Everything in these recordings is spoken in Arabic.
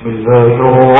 بسم الله الرحمن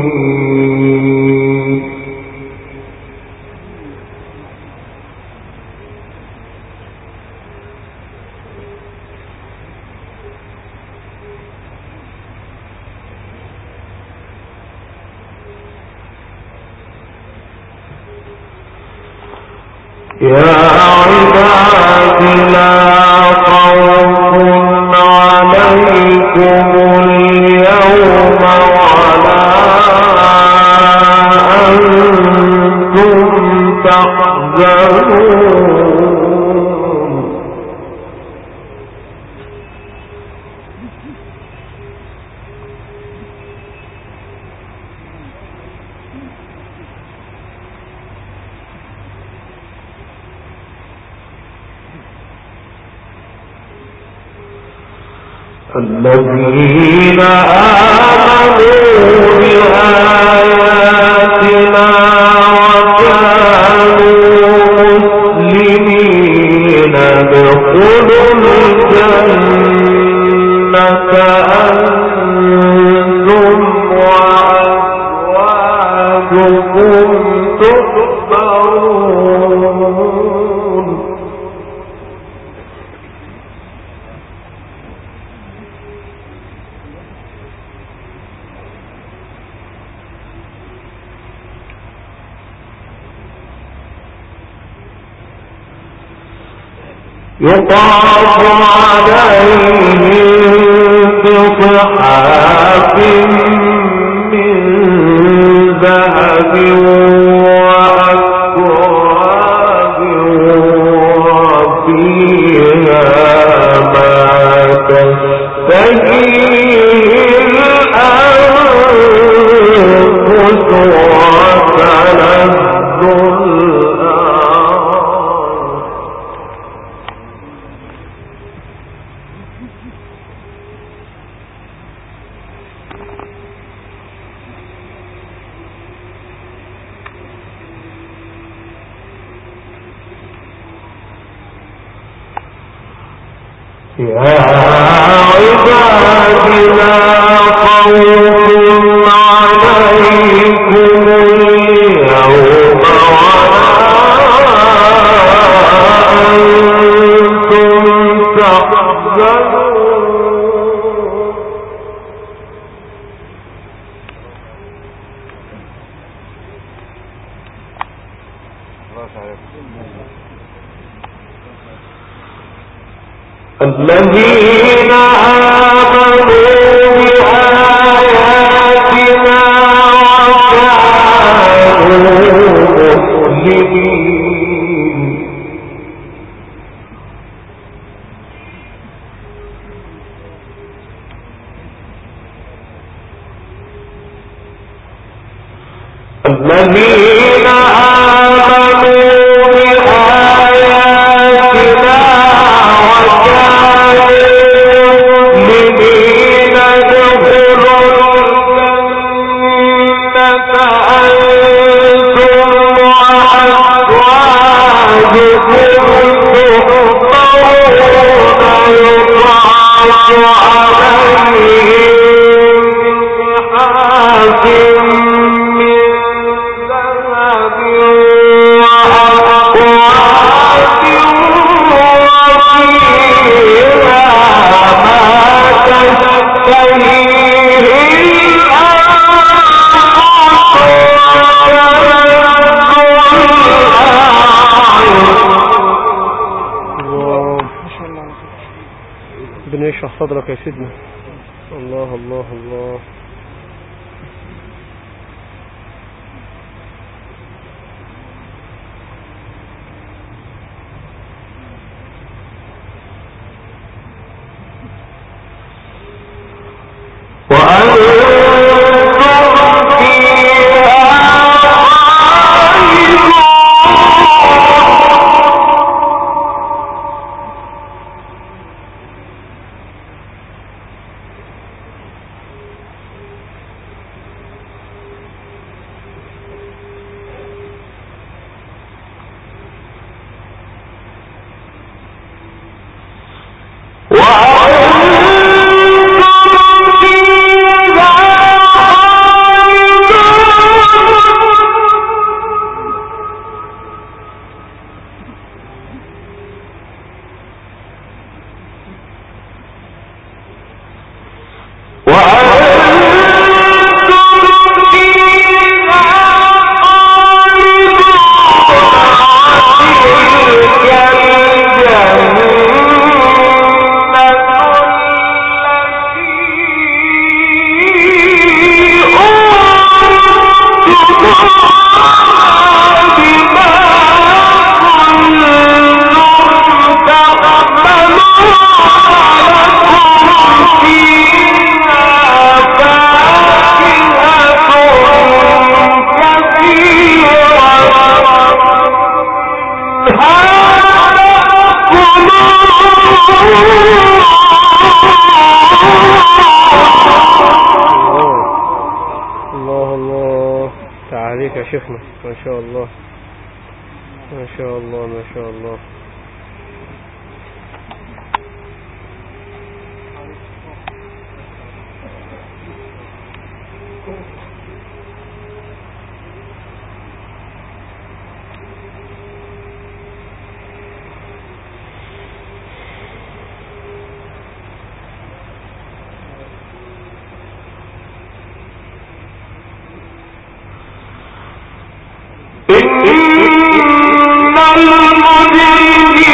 Yeah. الذين آمنوا يطاف عليهم ஒன்று صدرك يا سيدنا. الله الله الله. اللہ Thank you. i don't Allah'ım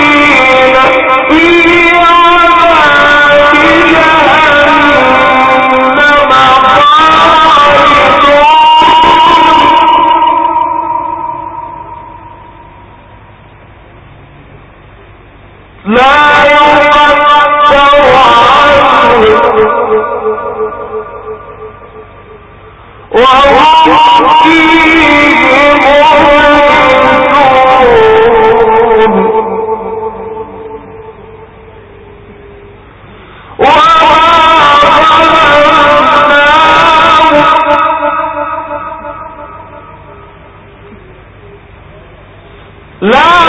لا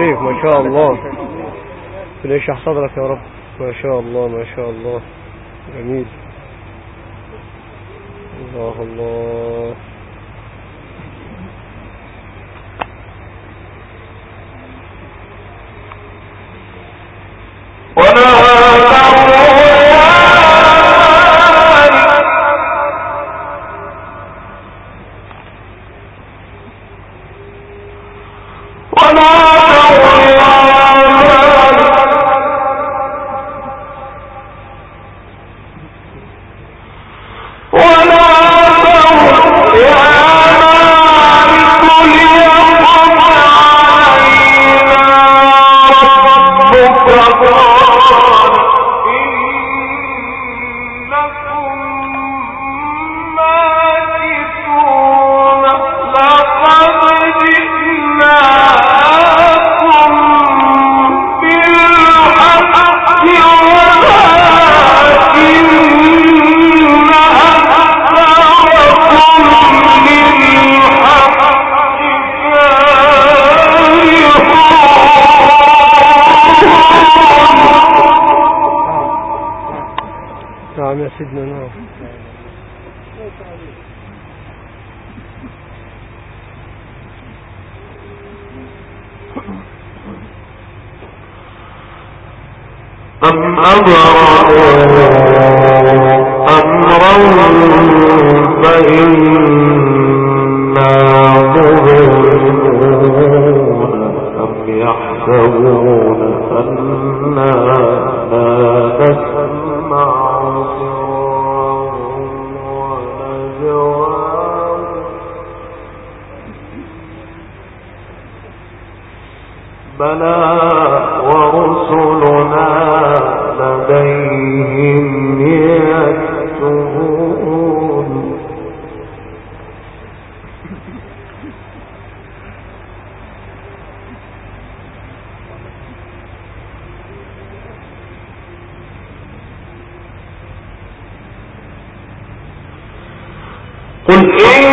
عليك ما شاء الله. بنشح صدرك يا رب؟ ما شاء الله ما شاء الله. جميل. الله الله. الله قل إن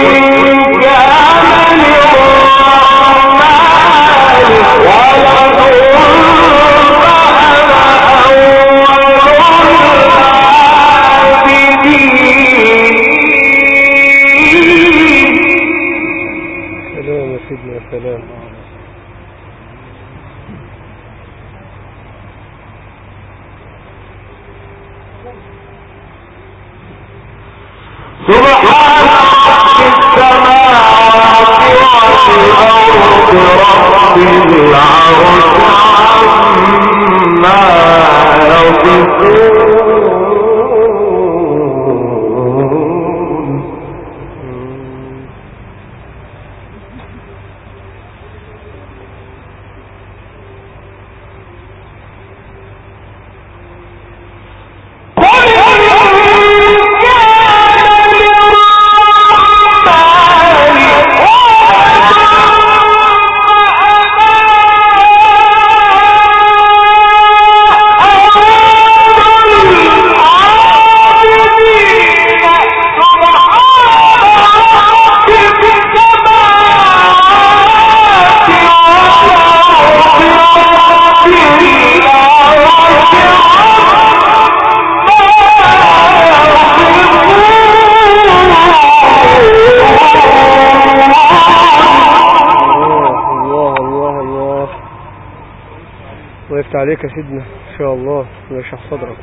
الله يفتح عليك يا سيدنا إن شاء الله ويشرح صدرك.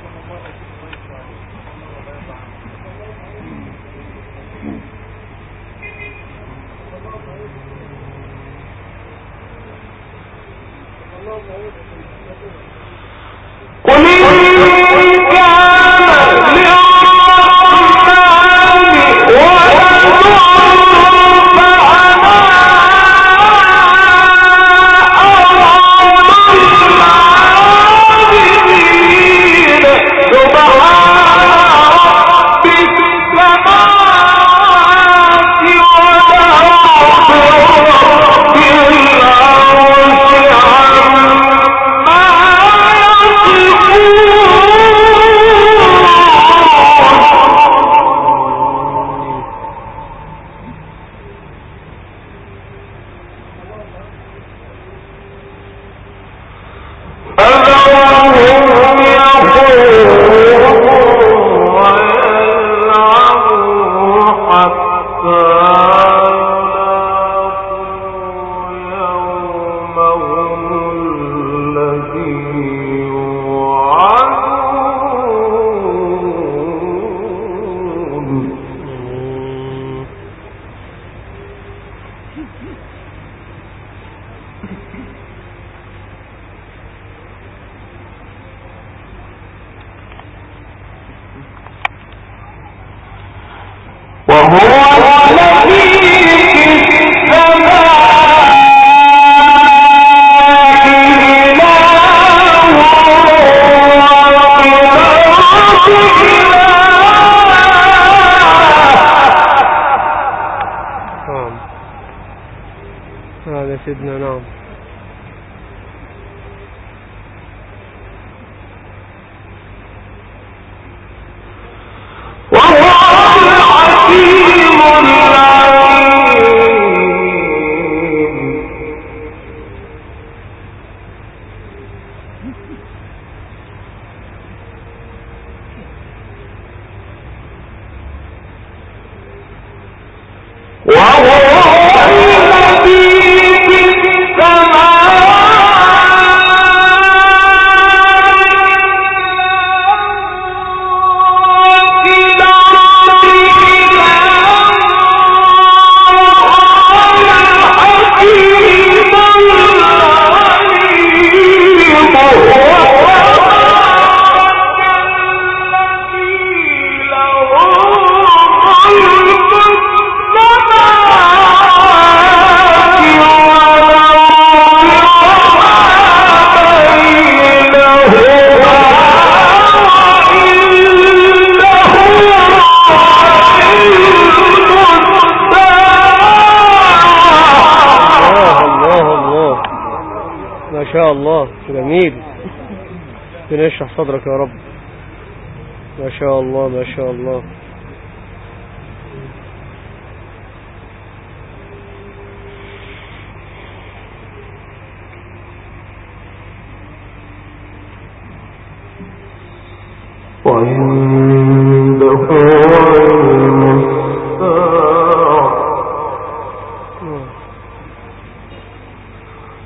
وهو خلاص جميل ربنا يشرح صدرك يا رب. ما شاء الله ما شاء الله.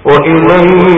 وإليه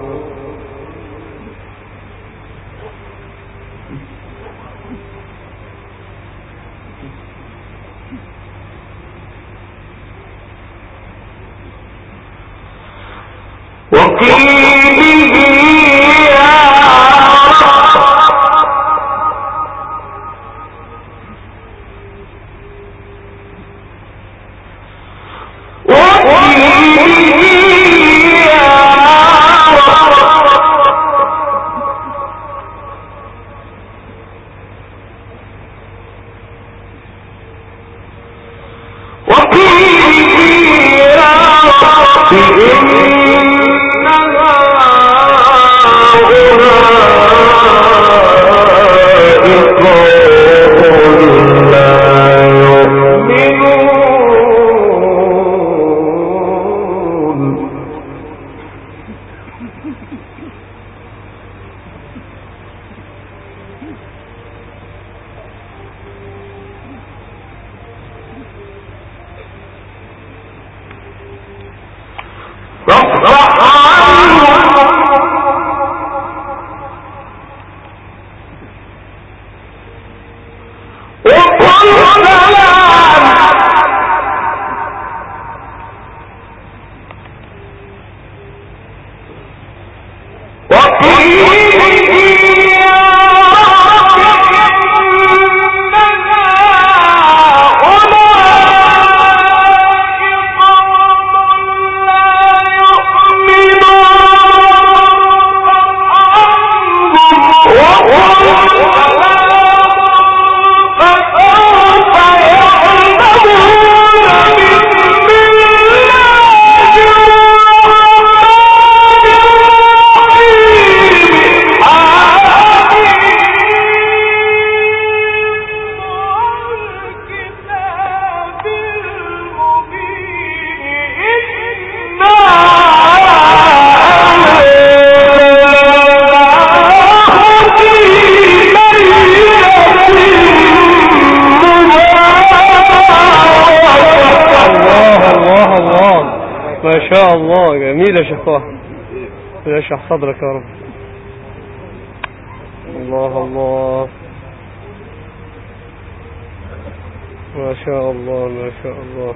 جميل يا شيخ طه. يشرح صدرك يا رب. الله الله. ما شاء الله ما شاء الله.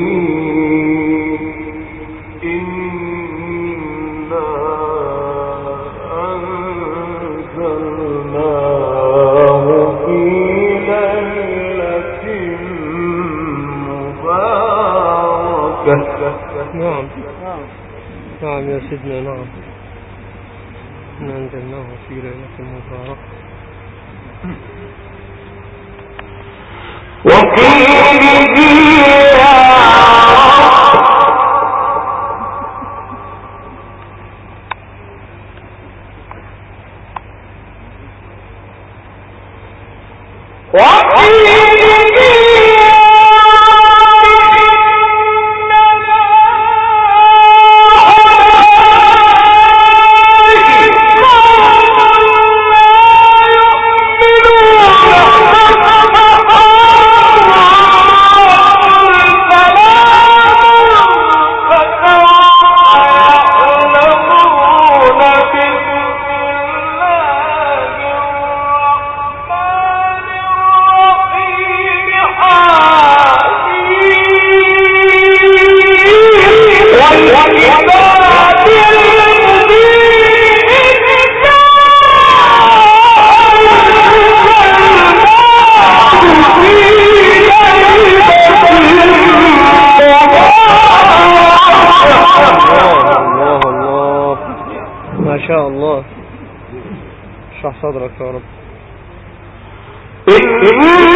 نعم يا سيدنا نعم إن أنزلناه في ليلة مباركة وقيل Mm-hmm.